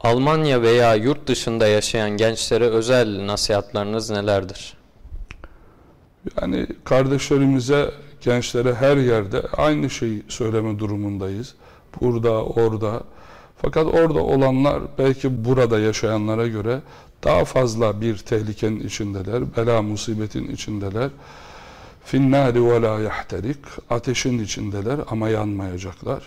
Almanya veya yurt dışında yaşayan gençlere özel nasihatlarınız nelerdir? Yani kardeşlerimize, gençlere her yerde aynı şeyi söyleme durumundayız. Burada, orada. Fakat orada olanlar belki burada yaşayanlara göre daha fazla bir tehlikenin içindeler, bela musibetin içindeler. Finnâri ve lâ yahterik. Ateşin içindeler ama yanmayacaklar.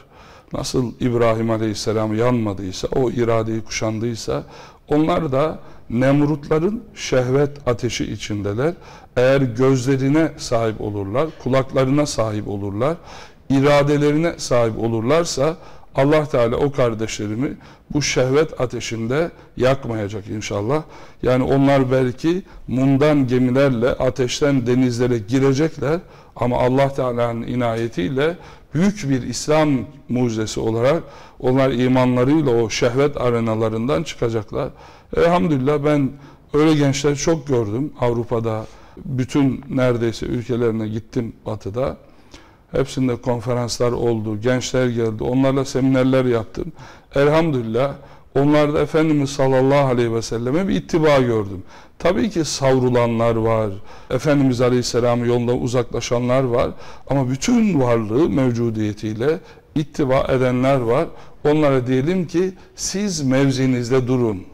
Nasıl İbrahim Aleyhisselam yanmadıysa, o iradeyi kuşandıysa, onlar da Nemrutların şehvet ateşi içindeler. Eğer gözlerine sahip olurlar, kulaklarına sahip olurlar, iradelerine sahip olurlarsa Allah Teala o kardeşlerimi bu şehvet ateşinde yakmayacak inşallah. Yani onlar belki mundan gemilerle ateşten denizlere girecekler ama Allah Teala'nın inayetiyle büyük bir İslam mucizesi olarak onlar imanlarıyla o şehvet arenalarından çıkacaklar. Elhamdülillah ben öyle gençler çok gördüm Avrupa'da. Bütün neredeyse ülkelerine gittim batıda. Hepsinde konferanslar oldu, gençler geldi, onlarla seminerler yaptım. Elhamdülillah onlarda Efendimiz sallallahu aleyhi ve selleme bir ittiba gördüm. Tabii ki savrulanlar var, Efendimiz aleyhisselam yolunda uzaklaşanlar var ama bütün varlığı mevcudiyetiyle ittiba edenler var. Onlara diyelim ki siz mevzinizde durun.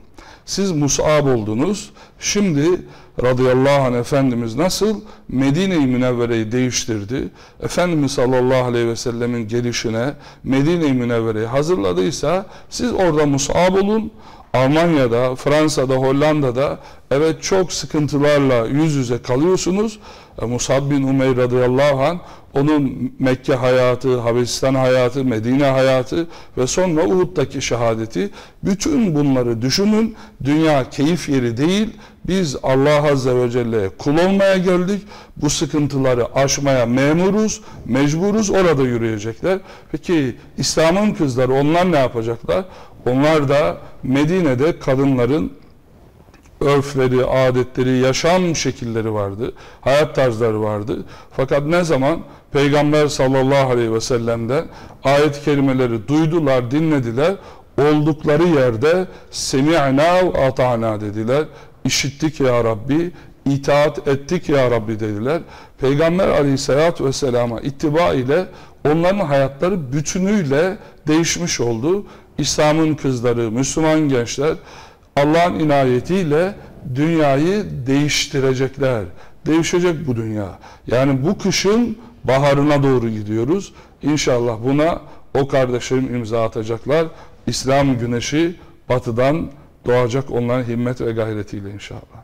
Siz Mus'ab oldunuz. Şimdi radıyallahu anh Efendimiz nasıl Medine-i Münevvere'yi değiştirdi? Efendimiz sallallahu aleyhi ve sellemin gelişine Medine-i Münevvere'yi hazırladıysa siz orada Mus'ab olun. Almanya'da, Fransa'da, Hollanda'da evet çok sıkıntılarla yüz yüze kalıyorsunuz. E, Musab bin Umeyr radıyallahu anh onun Mekke hayatı, Habeşistan hayatı, Medine hayatı ve sonra Uhud'daki şehadeti bütün bunları düşünün. Dünya keyif yeri değil. Biz Allah Azze ve Celle'ye kul olmaya geldik. Bu sıkıntıları aşmaya memuruz, mecburuz. Orada yürüyecekler. Peki İslam'ın kızları onlar ne yapacaklar? Onlar da Medine'de kadınların örfleri, adetleri, yaşam şekilleri vardı. Hayat tarzları vardı. Fakat ne zaman Peygamber sallallahu aleyhi ve sellem'den ayet-i kerimeleri duydular, dinlediler. Oldukları yerde semi'na ve ata'na dediler. İşittik ya Rabbi, itaat ettik ya Rabbi dediler. Peygamber aleyhissalatü vesselama ittiba ile onların hayatları bütünüyle değişmiş oldu. İslam'ın kızları, Müslüman gençler Allah'ın inayetiyle dünyayı değiştirecekler. Değişecek bu dünya. Yani bu kışın baharına doğru gidiyoruz. İnşallah buna o kardeşlerim imza atacaklar. İslam güneşi batıdan doğacak onların himmet ve gayretiyle inşallah.